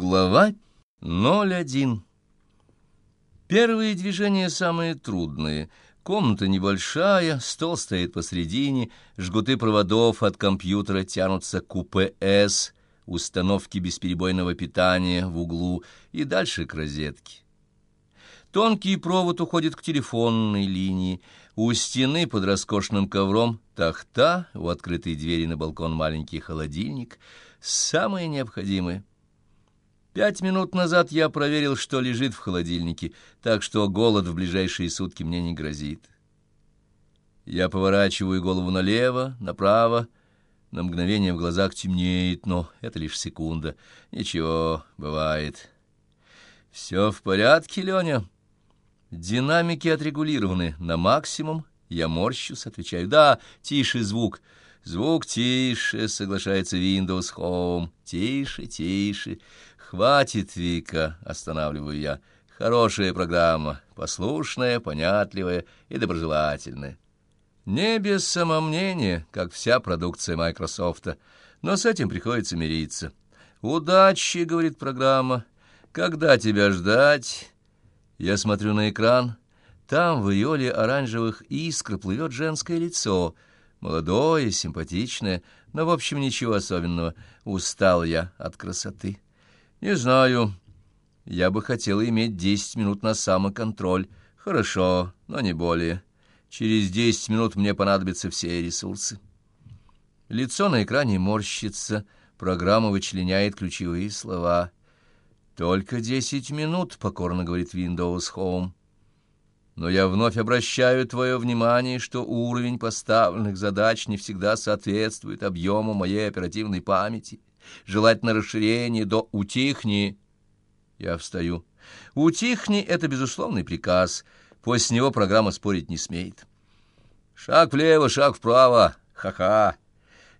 Глава 01 Первые движения самые трудные. Комната небольшая, стол стоит посредине, жгуты проводов от компьютера тянутся к УПС, установки бесперебойного питания в углу и дальше к розетке. Тонкий провод уходит к телефонной линии. У стены под роскошным ковром тахта, у открытой двери на балкон маленький холодильник. Самое необходимое — Пять минут назад я проверил, что лежит в холодильнике, так что голод в ближайшие сутки мне не грозит. Я поворачиваю голову налево, направо. На мгновение в глазах темнеет, но это лишь секунда. Ничего, бывает. Все в порядке, Леня? Динамики отрегулированы на максимум. Я морщусь, отвечаю. Да, тише звук. Звук тише, соглашается Windows Home. Тише, тише. «Хватит, Вика», — останавливаю я. «Хорошая программа, послушная, понятливая и доброжелательная. Не без самомнения, как вся продукция Майкрософта, но с этим приходится мириться. «Удачи», — говорит программа. «Когда тебя ждать?» Я смотрю на экран. Там в иоле оранжевых искр плывет женское лицо. Молодое, симпатичное, но, в общем, ничего особенного. Устал я от красоты. «Не знаю. Я бы хотела иметь десять минут на самоконтроль. Хорошо, но не более. Через десять минут мне понадобятся все ресурсы». Лицо на экране морщится, программа вычленяет ключевые слова. «Только десять минут», — покорно говорит Windows Home. Но я вновь обращаю твое внимание, что уровень поставленных задач не всегда соответствует объему моей оперативной памяти желательно расширение до «утихни». Я встаю. «Утихни» — это безусловный приказ. После него программа спорить не смеет. Шаг влево, шаг вправо. Ха-ха.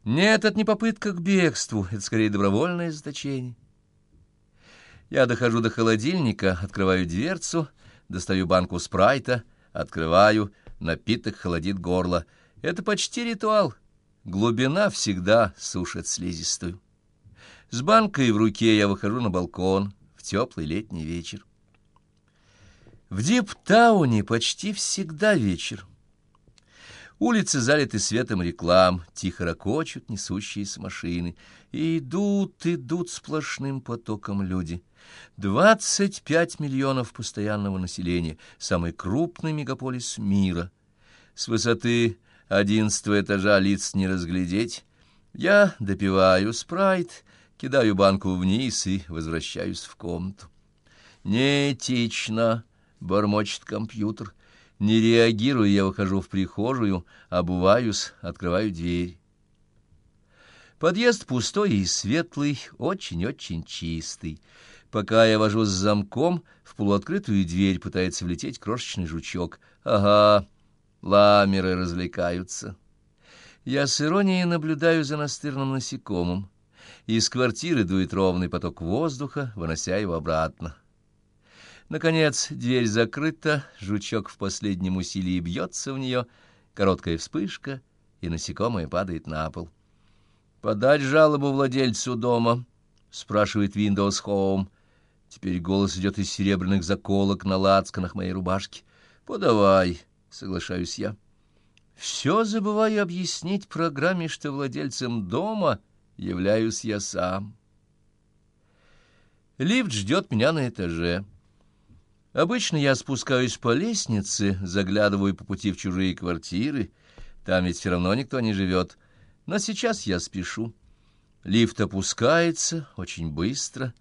Нет, это не попытка к бегству, это скорее добровольное заточение. Я дохожу до холодильника, открываю дверцу, достаю банку спрайта, открываю, напиток холодит горло. Это почти ритуал. Глубина всегда сушит слизистую. С банкой в руке я выхожу на балкон в теплый летний вечер. В Диптауне почти всегда вечер. Улицы залиты светом реклам, тихо ракочут несущиеся машины. Идут, идут сплошным потоком люди. Двадцать пять миллионов постоянного населения, самый крупный мегаполис мира. С высоты одиннадцатого этажа лиц не разглядеть. Я допиваю спрайт кидаю банку вниз и возвращаюсь в комнату. «Неэтично», — бормочет компьютер. Не реагируя, я выхожу в прихожую, обуваюсь, открываю дверь. Подъезд пустой и светлый, очень-очень чистый. Пока я вожу с замком, в полуоткрытую дверь пытается влететь крошечный жучок. Ага, ламеры развлекаются. Я с иронией наблюдаю за настырным насекомым. Из квартиры дует ровный поток воздуха, вынося его обратно. Наконец, дверь закрыта, жучок в последнем усилии бьется в нее, короткая вспышка, и насекомое падает на пол. «Подать жалобу владельцу дома?» — спрашивает Windows Home. Теперь голос идет из серебряных заколок на лацканах моей рубашки. «Подавай», — соглашаюсь я. Все забываю объяснить программе, что владельцем дома — являюсь я сам. Лифт ждет меня на этаже. Обычно я спускаюсь по лестнице, заглядываю по пути в чужие квартиры. Там ведь все равно никто не живет. Но сейчас я спешу. Лифт опускается очень быстро.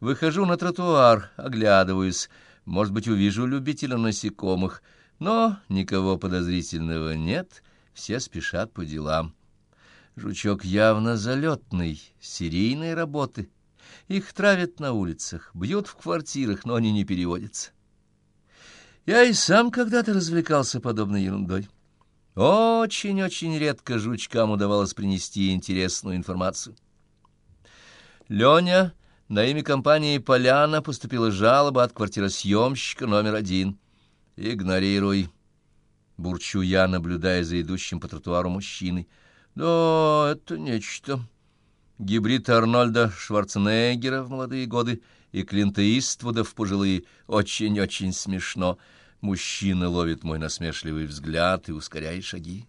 Выхожу на тротуар, оглядываюсь. Может быть, увижу любителя насекомых. Но никого подозрительного нет. Все спешат по делам. Жучок явно залетный, серийной работы. Их травят на улицах, бьют в квартирах, но они не переводятся. Я и сам когда-то развлекался подобной ерундой. Очень-очень редко жучкам удавалось принести интересную информацию. Леня, на имя компании «Поляна» поступила жалоба от квартиросъемщика номер один. «Игнорируй», — бурчу я, наблюдая за идущим по тротуару мужчиной. Да, это нечто. Гибрид Арнольда Шварценеггера в молодые годы и Клинта Иствуда в пожилые очень-очень смешно. Мужчина ловит мой насмешливый взгляд и ускоряет шаги.